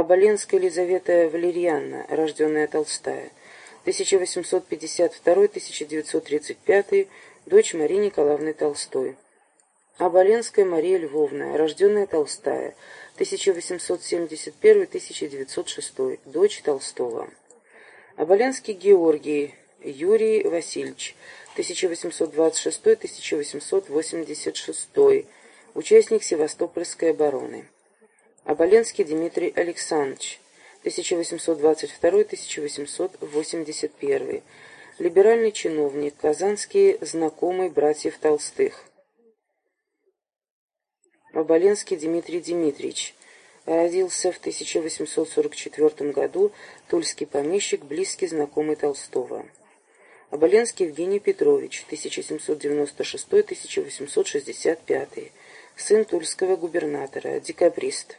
Оболенская Елизавета Валерьяновна, рожденная Толстая, 1852-1935, дочь Марии Николаевны Толстой. Оболенская Мария Львовна, рожденная Толстая, 1871-1906, дочь Толстого. Оболенский Георгий Юрий Васильевич, 1826-1886, участник Севастопольской обороны. Оболенский Дмитрий Александрович, 1822-1881, либеральный чиновник, казанский знакомый братьев Толстых. Оболенский Дмитрий Дмитриевич, родился в 1844 году, тульский помещик, близкий знакомый Толстого. Оболенский Евгений Петрович, 1796-1865, сын тульского губернатора, декабрист.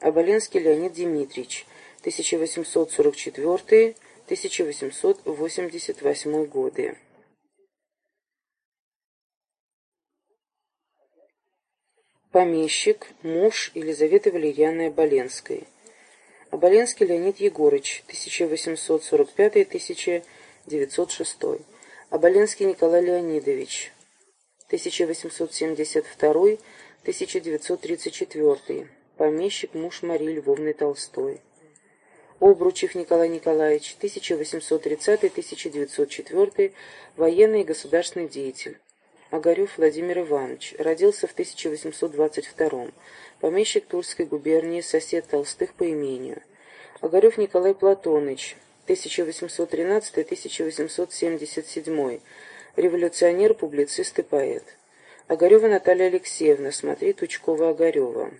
Оболенский Леонид Дмитриевич, 1844-1888 годы. Помещик, муж Елизаветы Валерьяны Оболенской. Оболенский Леонид Егорыч, 1845-1906. Оболенский Николай Леонидович, 1872-1934 помещик, муж Марии Львовны Толстой. Обручев Николай Николаевич, 1830-1904, военный и государственный деятель. Огарев Владимир Иванович, родился в 1822 помещик Тульской губернии, сосед Толстых по имению. Огарев Николай Платоныч, 1813-1877, революционер, публицист и поэт. Огарева Наталья Алексеевна, смотри Тучкова-Огарева.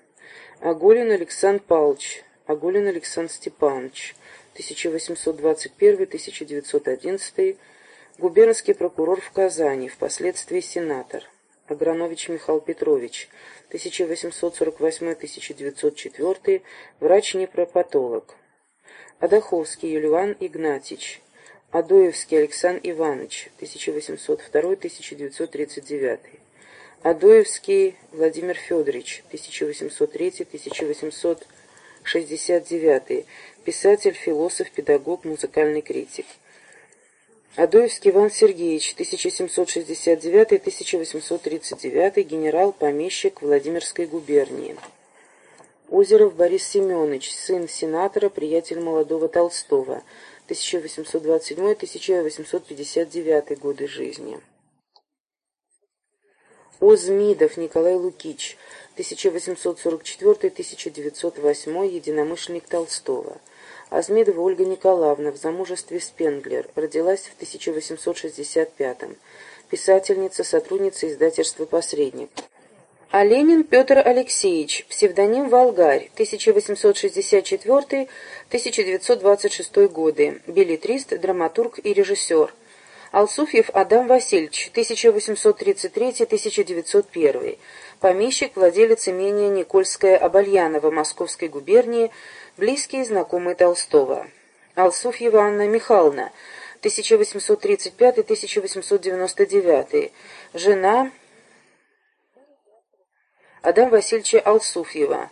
Аголин Александр Павлович, Аголин Александр Степанович, 1821-1911, губернский прокурор в Казани, впоследствии сенатор. Агранович Михаил Петрович, 1848-1904, врач-непропатолог. Адаховский Юлиан Игнатьич, Адоевский Александр Иванович, 1802-1939. Адоевский Владимир Федорович, 1803-1869, писатель, философ, педагог, музыкальный критик. Адоевский Иван Сергеевич, 1769-1839, генерал-помещик Владимирской губернии. Озеров Борис Семенович, сын сенатора, приятель молодого Толстого, 1827-1859 годы жизни. Озмидов Николай Лукич, 1844-1908, единомышленник Толстого. Азмидова Ольга Николаевна в замужестве Спенглер, родилась в 1865-м. Писательница, сотрудница издательства «Посредник». Оленин Петр Алексеевич, псевдоним Волгарь, 1864-1926 годы, билетрист, драматург и режиссер. Алсуфьев Адам Васильевич, 1833-1901, помещик, владелец имения Никольская Обальянова Московской губернии, близкий и знакомый Толстого. Алсуфьева Анна Михайловна, 1835-1899, жена Адам Васильевича Алсуфьева.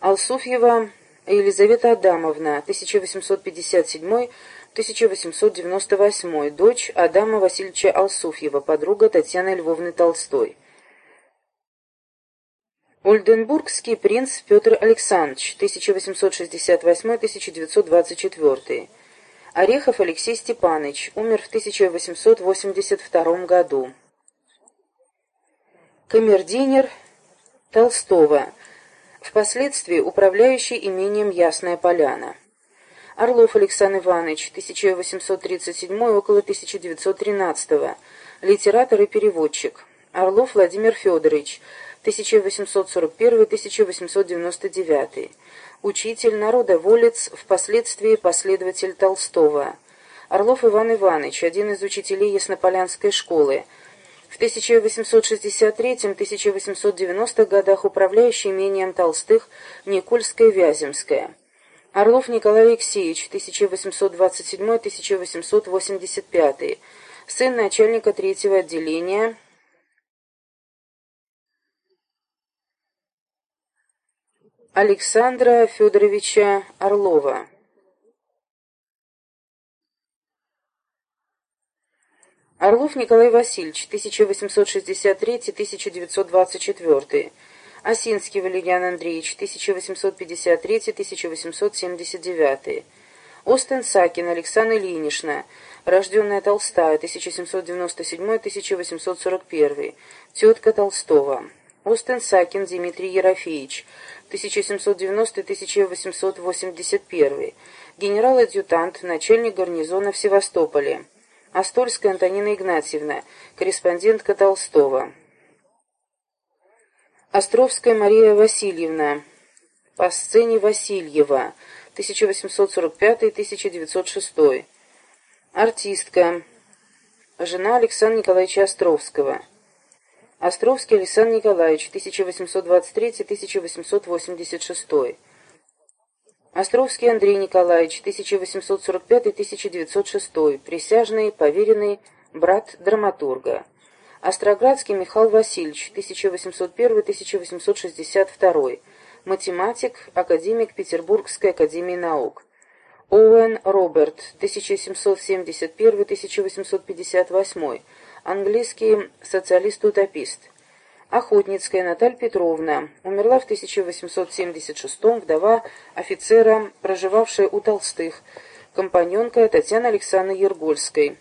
Алсуфьева Елизавета Адамовна, 1857 1898, дочь Адама Васильевича Алсуфьева, подруга Татьяны Львовны Толстой. Ольденбургский принц Петр Александрович, 1868-1924. Орехов Алексей Степанович, умер в 1882 году. Камердинер Толстого, впоследствии управляющий имением Ясная Поляна. Орлов Александр Иванович, 1837 около 1913 литератор и переводчик. Орлов Владимир Федорович, 1841-1899, учитель, народоволец, впоследствии последователь Толстого. Орлов Иван Иванович, один из учителей Яснополянской школы, в 1863-1890 годах управляющий имением Толстых Никольское-Вяземское. Орлов Николай Алексеевич, 1827-1885, сын начальника третьего отделения Александра Федоровича Орлова. Орлов Николай Васильевич, 1863-1924. Осинский Валерьян Андреевич, 1853-1879. Остен-Сакин Александра Ильинична, рожденная Толстая, 1797-1841. Тетка Толстого. Остен-Сакин Дмитрий Ерофеевич, 1790-1881. Генерал-адъютант, начальник гарнизона в Севастополе. Остольская Антонина Игнатьевна, корреспондентка Толстого. Островская Мария Васильевна, по сцене Васильева, 1845-1906. Артистка, жена Александра Николаевича Островского. Островский Александр Николаевич, 1823-1886. Островский Андрей Николаевич, 1845-1906, присяжный, поверенный, брат драматурга. Остроградский Михаил Васильевич, 1801-1862, математик, академик Петербургской академии наук. Оуэн Роберт, 1771-1858, английский социалист-утопист. Охотницкая Наталья Петровна, умерла в 1876 вдова офицера, проживавшая у Толстых, компаньонка Татьяны Александровны Ергольской.